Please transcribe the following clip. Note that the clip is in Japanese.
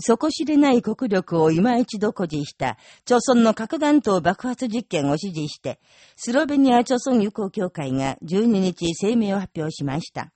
底知れない国力を今一度誇示した、朝鮮の核弾頭爆発実験を指示して、スロベニア朝鮮友好協会が12日声明を発表しました。